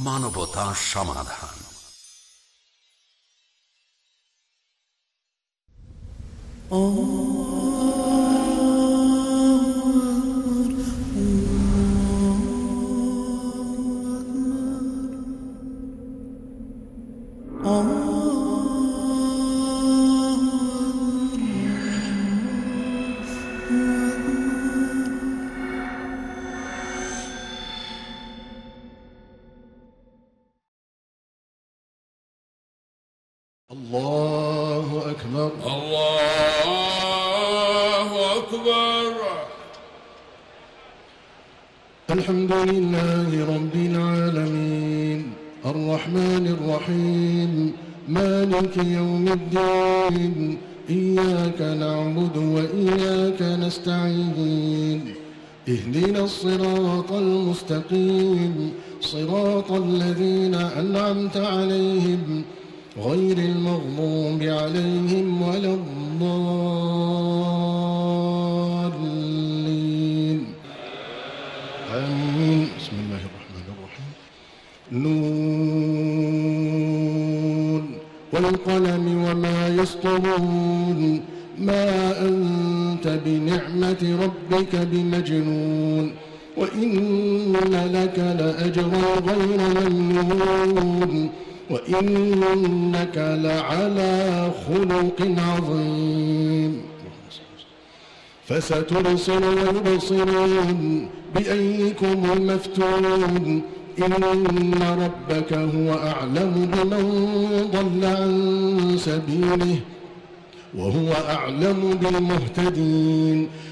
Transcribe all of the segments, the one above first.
মানবতা সমাধান। Oh صراط الذين أنعمت عليهم غير المغضوب عليهم ولا الضالين. آمين. بسم الله الرحمن الرحيم. نون. والقلم وما يسطرون. ما أنت بنعمة ربك بمجنون. وإن لك لأجرا غير ممنون وإنك لعلى خلق عظيم. فستبصر ويبصرون بأيكم المفتون. إن ربك هو أعلم بمن ضل عن سبيله وهو أعلم بالمهتدين.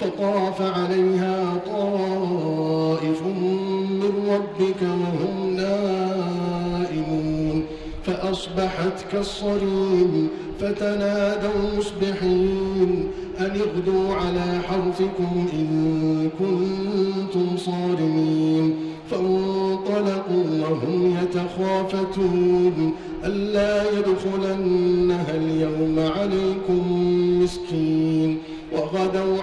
فطاف عليها طائف من ربك وهم نائمون. فأصبحت كالصريم فتنادوا مصبحين. أن اغدوا على حرثكم إن كنتم صارمين. فانطلقوا وهم يتخافتون. ألا يدخلنها اليوم عليكم مسكين. وغدوا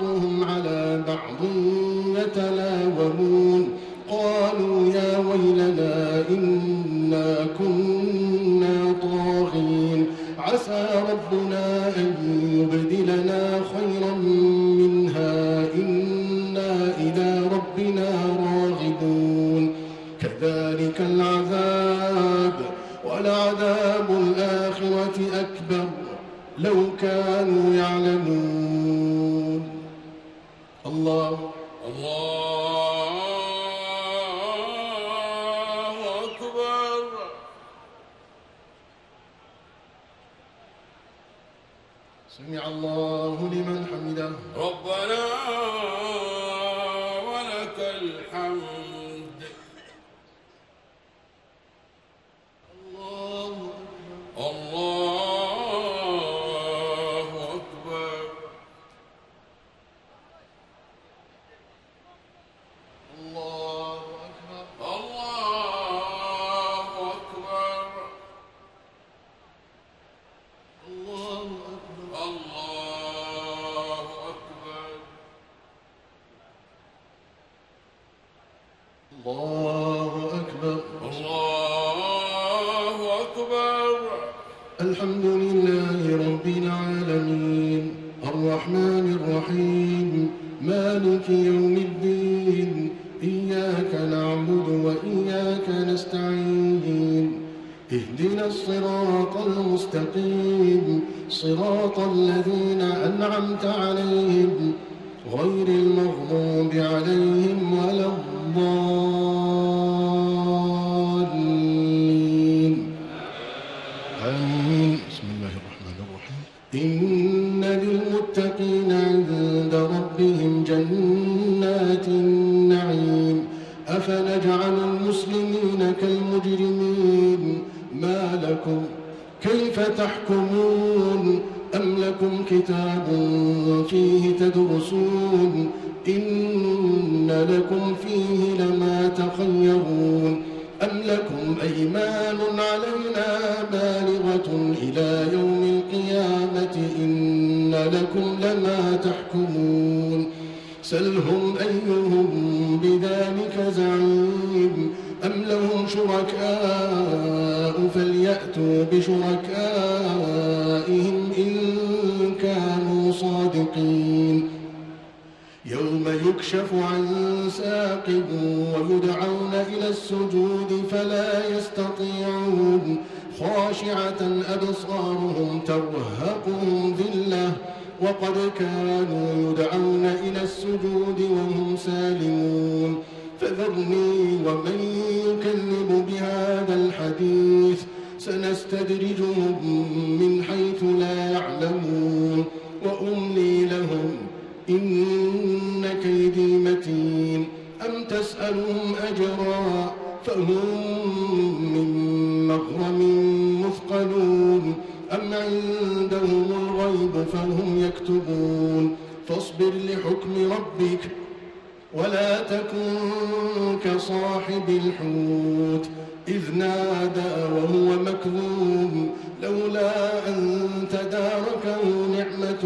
بعض يتلاومون قالوا يا ويلنا ويدعون إلى السجود فلا يستطيعون. خاشعة أبصارهم ترهقهم ذلة. وقد كانوا يدعون إلى السجود وهم سالمون. فذرني ومن يكذب بهذا الحديث. سنستدرجهم من حيث لا يعلمون. وأملي لهم إن تسألهم أجرا فهم من مغرم مثقلون. أم عندهم الغيب فهم يكتبون. فاصبر لحكم ربك ولا تكن كصاحب الحوت. إذ نادى وهو مكذوب لولا أن تداركه نعمة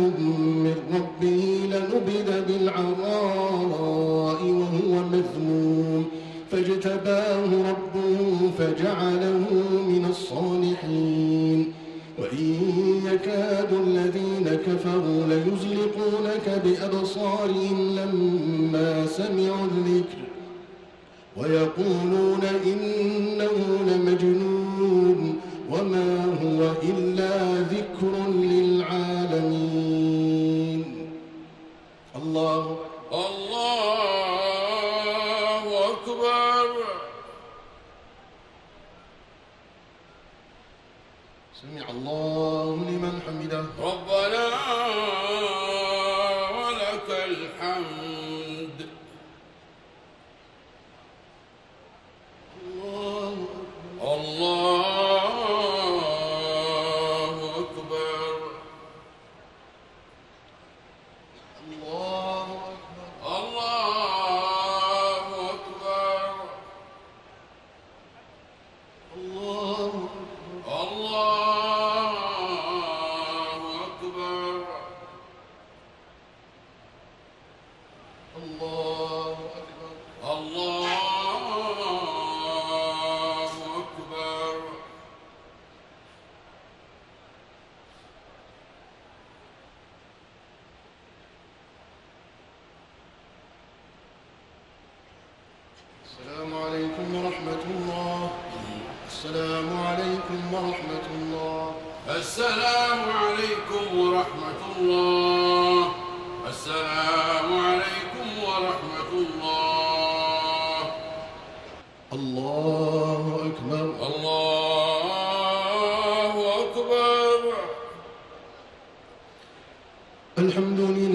من ربه لنبذ بالعراء وهو مذموم. فاجتباه ربه فجعله من الصالحين. وإن يكاد الذين كفروا ليزلقونك بأبصارهم لما سمعوا الذكر ويقولون إنه لمجنون. وما هو إلا الحمد لله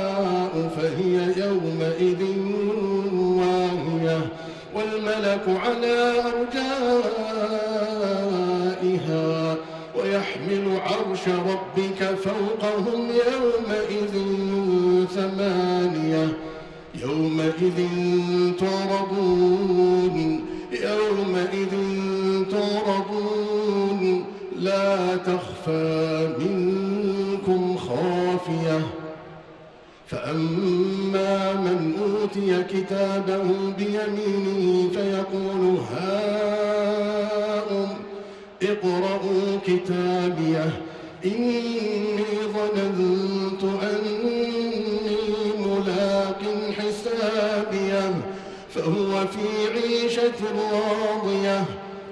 يومئذ واهية والملك على أرجائها ويحمل عرش ربك فوقهم يومئذ ثمانية يومئذ تعرضون يومئذ تعرضون لا تخفى منكم خافية فأما أوتي كتابه بيمينه فيقول هاؤم اقرءوا كتابيه. إني ظننت أني ملاق حسابيه. فهو في عيشة راضية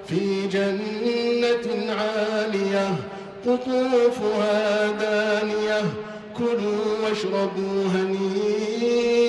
في جنة عالية قطوفها دانية. كلوا واشربوا هنيئا.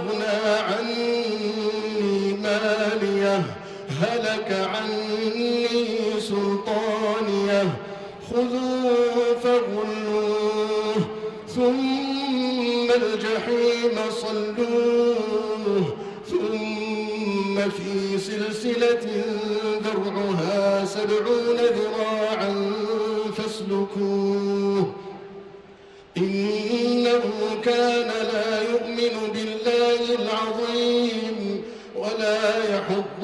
هلك عني سلطانية. خذوه فغلوه ثم الجحيم صلوه ثم في سلسلة ذرعها سبعون ذراعا فاسلكوه. إنه كان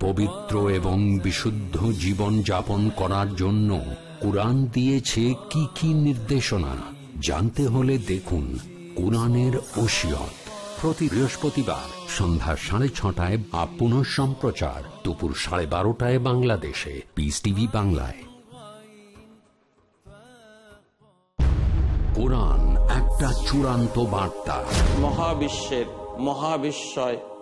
পবিত্র এবং বিশুদ্ধ জীবন যাপন করার জন্য কোরআন দিয়েছে কি কি নির্দেশনা? জানতে হলে দেখুন কোরআনের ওসিয়ত। প্রতি বৃহস্পতিবার সন্ধ্যা সাড়ে ছটায় বা পুনঃ সম্প্রচার দুপুর সাড়ে বারোটায় বাংলাদেশে। পিস টিভি বাংলায়। কোরআন একটা চূড়ান্ত বার্তা। মহাবিশ্বের মহাবিশ্বয়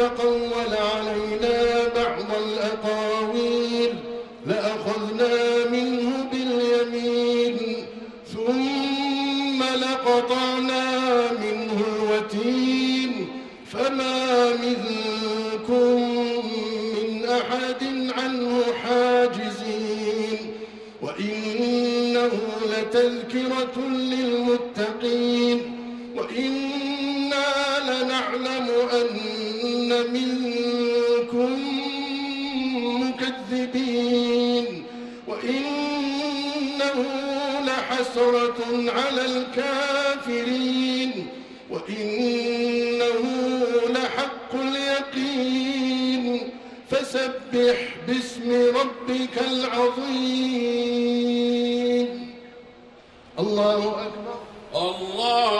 ولو تقول لحسرة على الكافرين وإنه لحق اليقين. فسبح باسم ربك العظيم. الله أكبر. الله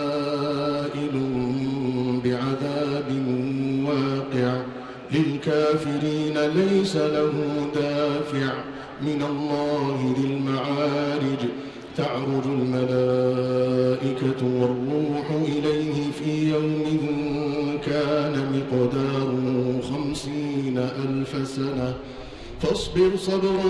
من الله ذي المعارج. تعرج الملائكة والروح إليه في يوم كان مقداره خمسين ألف سنة. فاصبر صبرا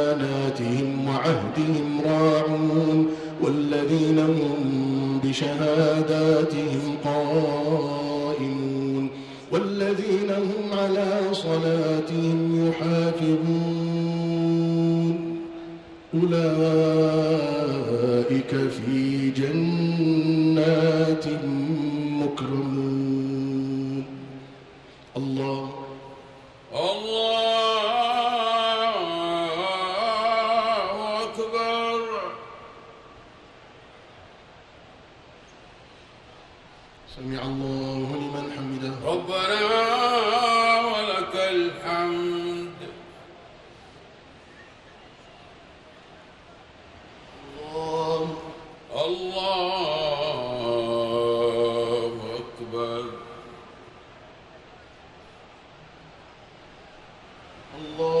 لأماناتهم وعهدهم راعون والذين هم بشهاداتهم قائمون والذين هم على صلاتهم الله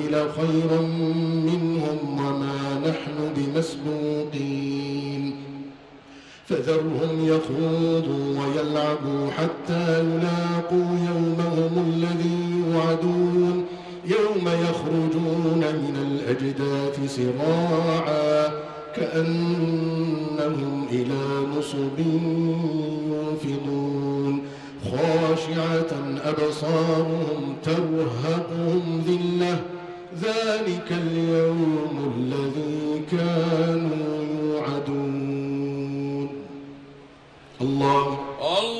نبدل خيرا منهم وما نحن بمسبوقين. فذرهم يخوضوا ويلعبوا حتى يلاقوا يومهم الذي يوعدون. يوم يخرجون من الأجداث سراعا كأنهم إلى نصب يوفضون خاشعة أبصارهم ترهقهم ذلة ذلك اليوم الذي كانوا يوعدون. الله. الله.